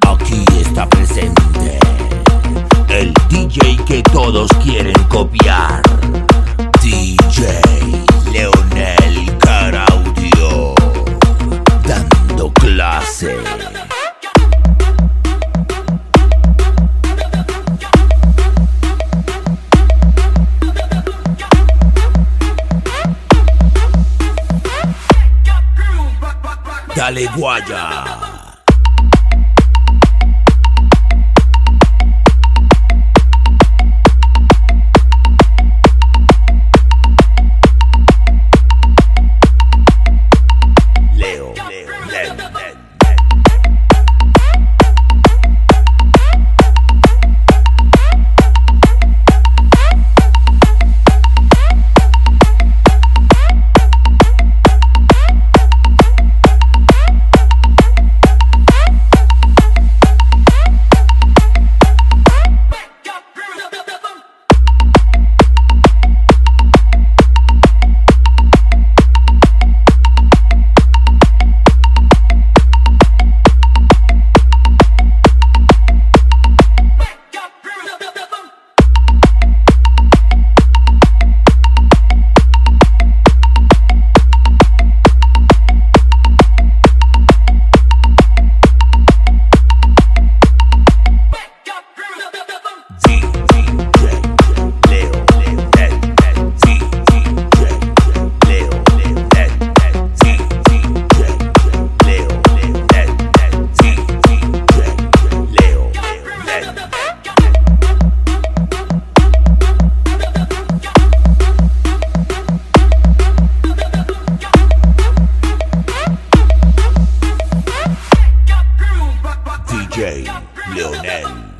Aquí está presente el DJ que todos quieren copiar. DJ Dale guaya. DJ Lionel.